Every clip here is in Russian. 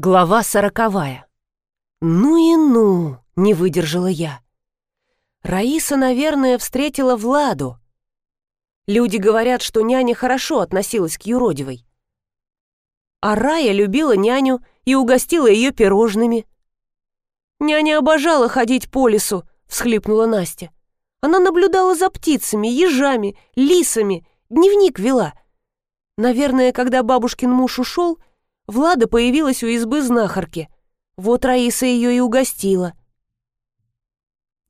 Глава сороковая. «Ну и ну!» — не выдержала я. Раиса, наверное, встретила Владу. Люди говорят, что няня хорошо относилась к юродивой. А Рая любила няню и угостила ее пирожными. «Няня обожала ходить по лесу», — всхлипнула Настя. «Она наблюдала за птицами, ежами, лисами, дневник вела. Наверное, когда бабушкин муж ушел, Влада появилась у избы знахарки. Вот Раиса ее и угостила.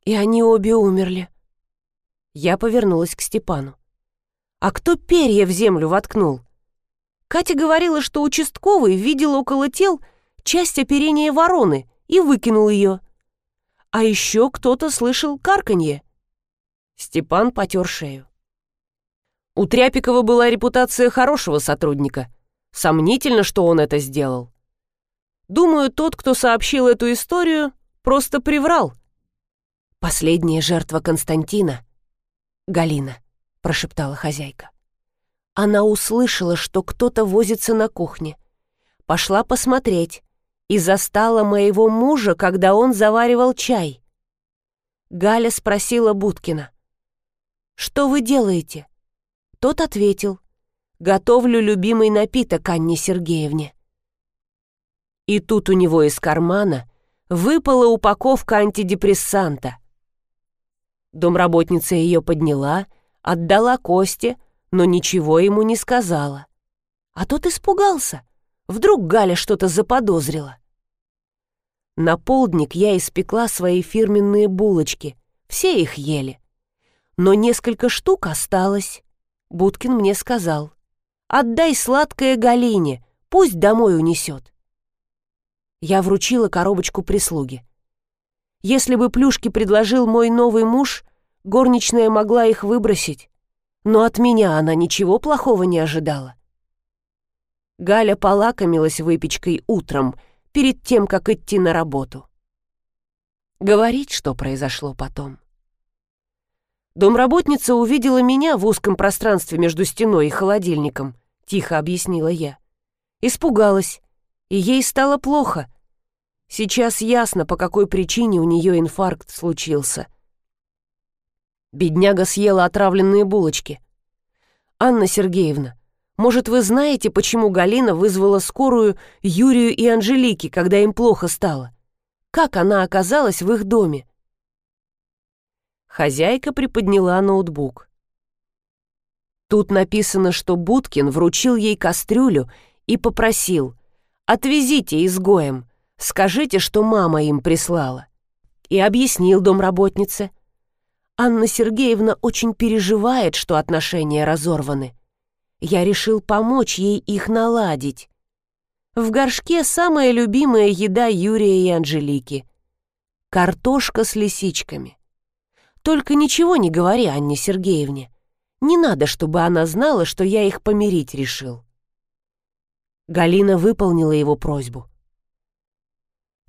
И они обе умерли. Я повернулась к Степану. А кто перья в землю воткнул? Катя говорила, что участковый видел около тел часть оперения вороны и выкинул ее. А еще кто-то слышал карканье. Степан потер шею. У Тряпикова была репутация хорошего сотрудника — Сомнительно, что он это сделал. Думаю, тот, кто сообщил эту историю, просто приврал. «Последняя жертва Константина — Галина», — прошептала хозяйка. Она услышала, что кто-то возится на кухне. Пошла посмотреть и застала моего мужа, когда он заваривал чай. Галя спросила Будкина. «Что вы делаете?» Тот ответил. Готовлю любимый напиток Анне Сергеевне. И тут у него из кармана выпала упаковка антидепрессанта. Домработница ее подняла, отдала Косте, но ничего ему не сказала. А тот испугался. Вдруг Галя что-то заподозрила. На полдник я испекла свои фирменные булочки. Все их ели. Но несколько штук осталось. Будкин мне сказал. Отдай сладкое Галине, пусть домой унесет. Я вручила коробочку прислуги. Если бы плюшки предложил мой новый муж, горничная могла их выбросить, но от меня она ничего плохого не ожидала. Галя полакомилась выпечкой утром, перед тем, как идти на работу. Говорить, что произошло потом. Домработница увидела меня в узком пространстве между стеной и холодильником, тихо объяснила я. Испугалась, и ей стало плохо. Сейчас ясно, по какой причине у нее инфаркт случился. Бедняга съела отравленные булочки. «Анна Сергеевна, может, вы знаете, почему Галина вызвала скорую Юрию и Анжелике, когда им плохо стало? Как она оказалась в их доме?» Хозяйка приподняла ноутбук. Тут написано, что Будкин вручил ей кастрюлю и попросил «Отвезите изгоем, скажите, что мама им прислала». И объяснил домработнице. Анна Сергеевна очень переживает, что отношения разорваны. Я решил помочь ей их наладить. В горшке самая любимая еда Юрия и Анжелики. Картошка с лисичками. Только ничего не говори Анне Сергеевне. Не надо, чтобы она знала, что я их помирить решил. Галина выполнила его просьбу.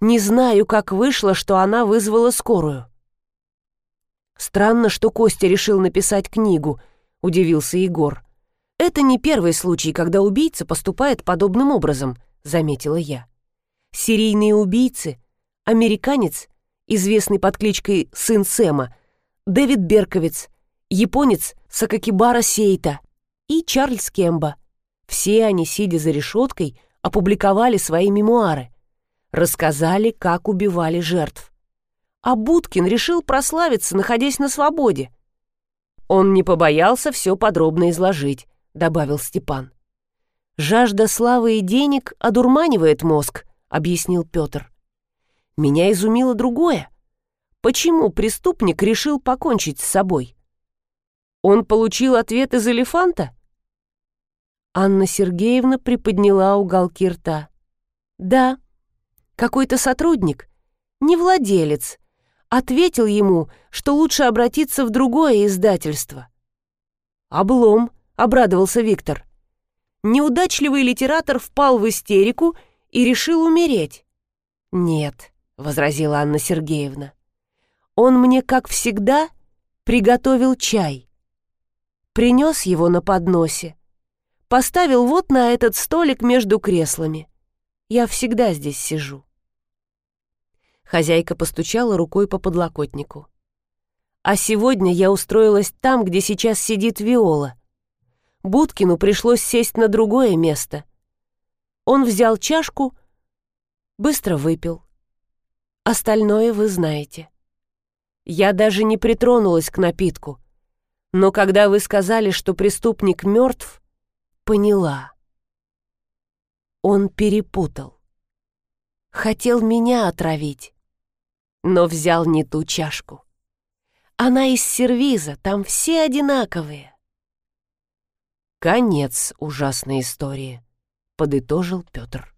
Не знаю, как вышло, что она вызвала скорую. Странно, что Костя решил написать книгу, удивился Егор. Это не первый случай, когда убийца поступает подобным образом, заметила я. Серийные убийцы, американец, известный под кличкой Сын Сэма, Дэвид Берковиц, японец Сакакибара Сейта и Чарльз Кемба. Все они, сидя за решеткой, опубликовали свои мемуары, рассказали, как убивали жертв. А Будкин решил прославиться, находясь на свободе. Он не побоялся все подробно изложить, добавил Степан. «Жажда славы и денег одурманивает мозг», — объяснил Петр. «Меня изумило другое. Почему преступник решил покончить с собой? Он получил ответ из элефанта? Анна Сергеевна приподняла уголки рта. Да, какой-то сотрудник, не владелец, ответил ему, что лучше обратиться в другое издательство. «Облом», — обрадовался Виктор. Неудачливый литератор впал в истерику и решил умереть. «Нет», — возразила Анна Сергеевна. Он мне, как всегда, приготовил чай. Принес его на подносе. Поставил вот на этот столик между креслами. Я всегда здесь сижу. Хозяйка постучала рукой по подлокотнику. А сегодня я устроилась там, где сейчас сидит Виола. Будкину пришлось сесть на другое место. Он взял чашку, быстро выпил. Остальное вы знаете. Я даже не притронулась к напитку. Но когда вы сказали, что преступник мертв, поняла. Он перепутал. Хотел меня отравить, но взял не ту чашку. Она из сервиза, там все одинаковые. Конец ужасной истории, подытожил Петр.